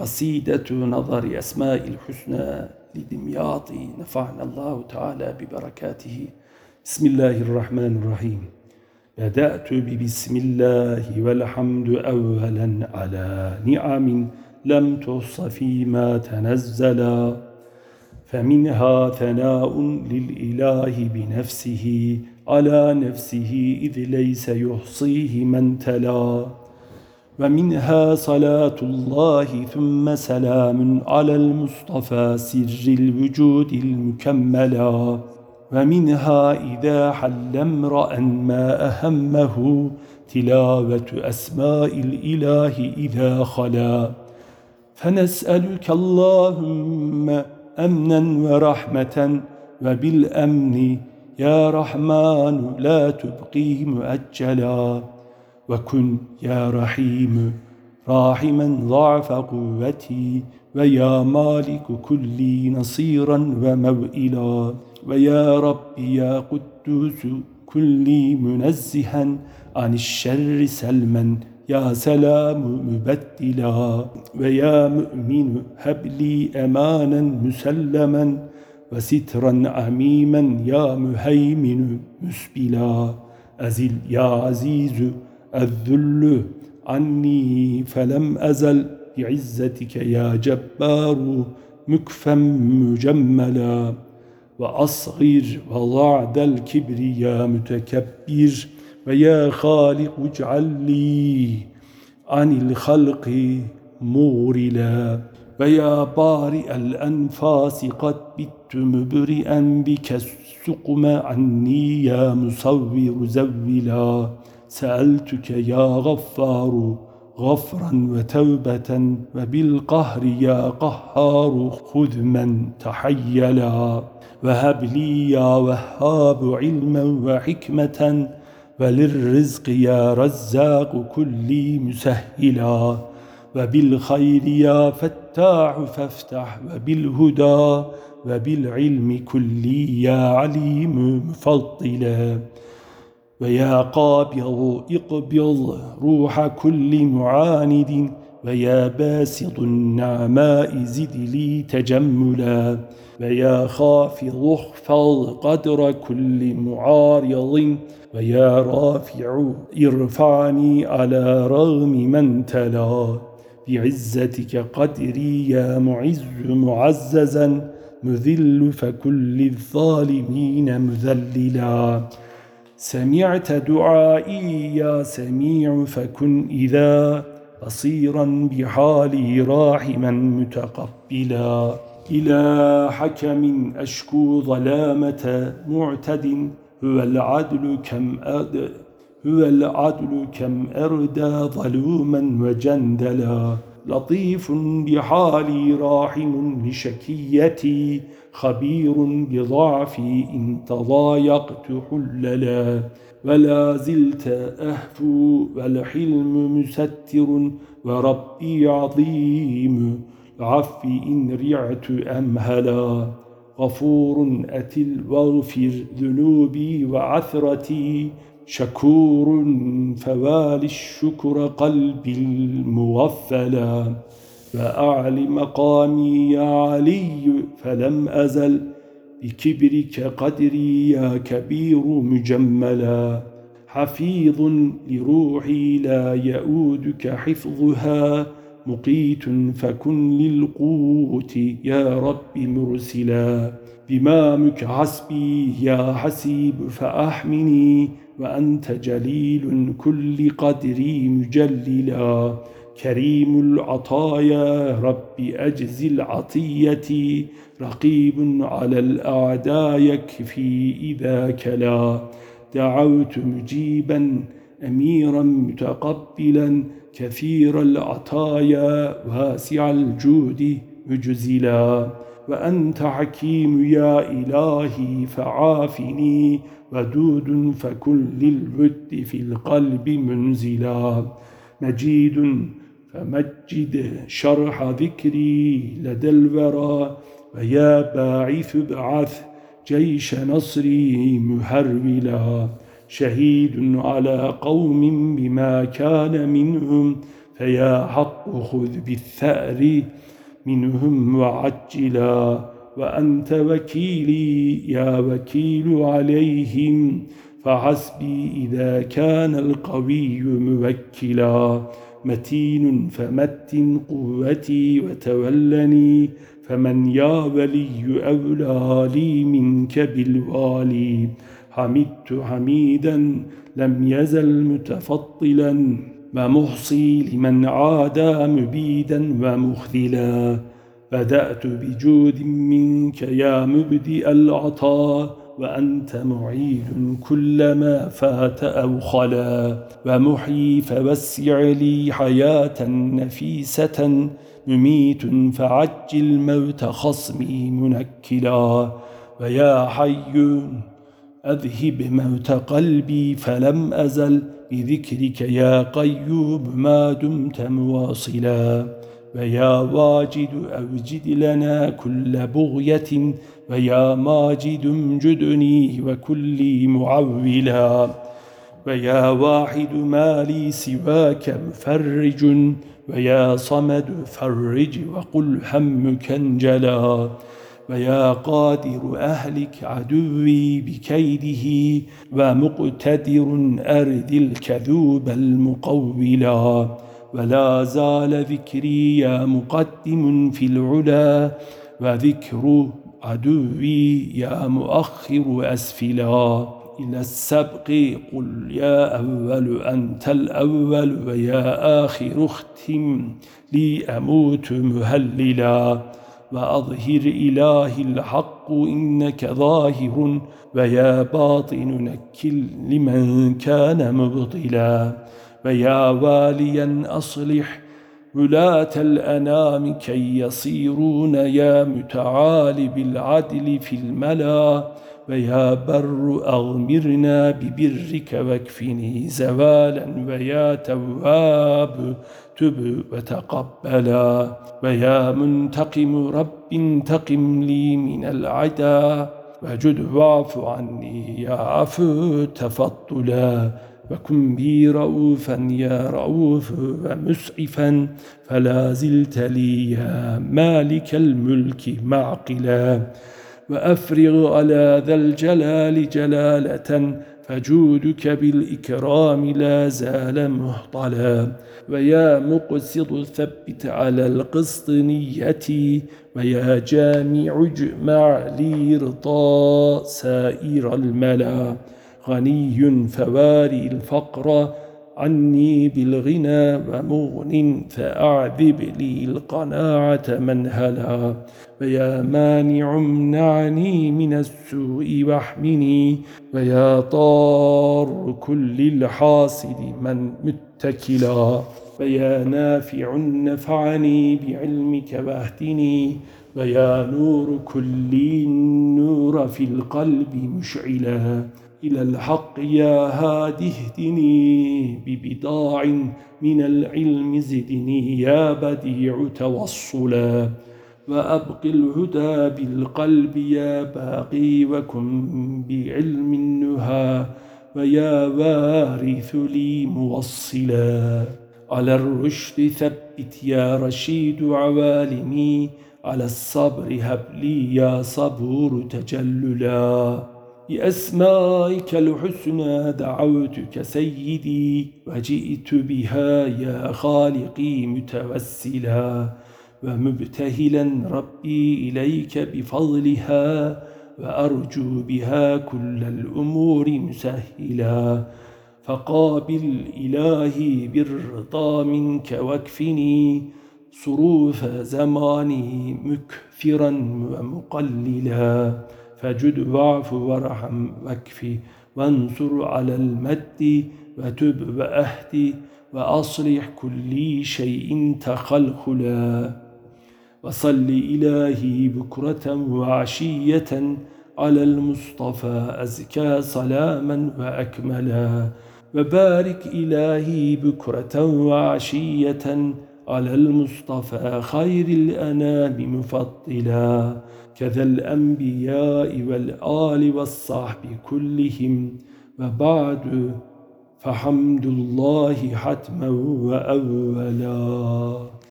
قصيدة نظر أسماء الحسنى لدمياطي نفعنا الله تعالى ببركاته. بسم الله الرحمن الرحيم. بدأت ببسم الله والحمد أولا على نعم لم تص فيما تنزلا فمنها ثناء للإله بنفسه على نفسه إذ ليس يحصيه من تلا. ومنها صلاة الله ثم سلام على المصطفى سر الوجود المكملا ومنها إذا حل امرأ ما أهمه تلاوة أسماء الإله إذا خلا. فنسألك اللهم أمنا ورحمة وبالأمن. يا رحمن لا تبقي مؤجلا. وكن يا رحيم. راحما ضعف قوتي ويا مالك كلي نصيرا وموئلا. ويا رب يا قدوس كلي منزها عن الشر سلما. يا سلام مبدلا. ويا مؤمن هب لي أمانا مسلما. وسترا عميما يا مهيمن مسبلا. أزل يا عزيز الذل عني فلم أزل بعزتك يا جبار مكفا مجملا وأصغر وضعد الكبر يا متكبر ويا خالق اجعل لي عن الخلق مورلا ويا بارئ الأنفاس قد بت مبرئا بك السقم عني يا مصور زولا سألتك يا غفار غفرا وتوبة وبالقهر يا قهار خذ من تحيلا وهب لي يا وهاب علما وحكمة وللرزق يا رزاق كلي مسهلا وبالخير يا فتاح فافتح وبالهدى وبالعلم كلي يا عليم مفضلا ويا قابض اقبض روح كل معاند ويا باسط النعماء زد لي تجملا ويا خافض اخفض قدر كل معارض ويا رافع ارفعني على رغم من تلا بعزتك قدري يا معز معززا مذل فكل الظالمين مذللا سمعت دعائي يا سميع فكن إذا بصيرا بحالي راحما متقبلا. إلى حكم أشكو ظلامة معتد هو العدل كم أد هو العدل كم أردى ظلوما وجندلا. لطيف بحالي راحم لشكيتي خبير بضعفي إن تضايقت حللا. ولا زلت أهفو والحلم مستر وربي عظيم. العفو إن رعت أمهلا غفور أتل واغفر ذنوبي وعثرتي. شكور فوالي الشكر قلبي المغفلا فأعل مقامي يا علي فلم أزل بكبرك قدري يا كبير مجملا حفيظ لروحي لا يؤودك حفظها مقيت فكن للقوت يا رب مرسلا. بمامك حسبي يا حسيب فأحمني وأنت جليل كل قدري مجللا. كريم العطايا رب أجزل عطيتي رقيب على الأعداء يكفي إذا كلا. دعوت مجيبا أميرا متقبلا كثير العطايا واسع الجود مجزلا. وأنت حكيم يا إلهي فعافني ودود فكن للود في القلب منزلا. مجيد فمجد شرح ذكري لدى الورى. ويا باعث ابعث جيش نصري مهرولا شهيد على قوم بما كان منهم فيا حق خذ بالثأر منهم وعجلا وأنت وكيلي يا وكيل عليهم فحسبي إذا كان القوي موكلا. متين فمتن قوتي وتولني فمن يا ولي أولى لي منك بالوالي. حمدت حميدا لم يزل متفضلا ومحصي لمن عادى مبيدا ومخذلا بدأت بجود منك يا مبدئ العطاء وأنت معيد كلما فات أو خلا. ومحيي فوسع لي حياة نفيسة مميت فعجل موت خصمي منكلا. ويا حي أذهب موت قلبي فلم أزل بذكرك يا قيوب ما دمت مواصلا. ويا واجد أوجد لنا كل بغية ويا ماجد امجدني وكلي معولا. ويا واحد ما لي سواك مفرج ويا صمد فرج وقل همك انجلا. ويا قادر أهلك عدوي بكيده ومقتدر أرد الكذوب المقولا ولا زال ذكري يا مقدم في العلا وذكر عدوي يا مؤخر أسفلا إلى السبق قل يا أول أنت الأول ويا آخر اختم لي أموت مهللا وأظهر إله الحق إنك ظاهر ويا باطن نكل لمن كان مبطلا ويا واليا أصلح ولاة الأنام كي يصيرون يا متعال بالعدل في الملا ويا بر أغمرنا ببرك واكفني زوالا ويا تواب تب وتقبلا. ويا منتقم رب انتقم لي من العدا. وجد واعف عني يا عفو تفضلا. وكن بي رؤوفا يا رؤوف ومسعفا. فلا زلت لي يا مالك الملك معقلا. وأفرغ على ذا الجلال جلالة فجودك بالإكرام لا زال مهطلا. ويا مقسط ثبت على القسط نيتي. ويا جامع اجمع لي رضا سائر الملا. غني فواري الفقر عني بالغنى ومغن فأعذب لي القناعة منهلا ويا مانع امنعني من السوء واحمني. ويا طار كل الحاسد من متكلا. ويا نافع نفعني بعلمك واهدني. ويا نور كل النور في القلب مشعلا. إلى الحق يا هادي اهدني ببضاع من العلم زدني يا بديع توصلا وأبق الهدى بالقلب يا باقي وكن بعلم النهى ويا وارث لي موصلا على الرشد ثبت يا رشيد عوالمي على الصبر هب لي يا صبور تجللا بأسمائك الحسنى دعوتك سيدي وجئت بها يا خالقي متوسلا ومبتهلا ربي إليك بفضلها وأرجو بها كل الأمور مسهلا فقابل إلهي بالرضا منك واكفني صروف زماني مكثرا ومقللا فجد واعف وارحم واكفي وانصر على المد وتب وأهدي وأصلح كل شيء تخلخلا. وصل إلهي بكرة وعشية على المصطفى أزكى صلاما وأكملا. وبارك إلهي بكرة وعشية على المصطفى خير الأنام مفضلا. كذا الأنبياء والآل والصحب كلهم وبعد فحمد الله حتما وأولا.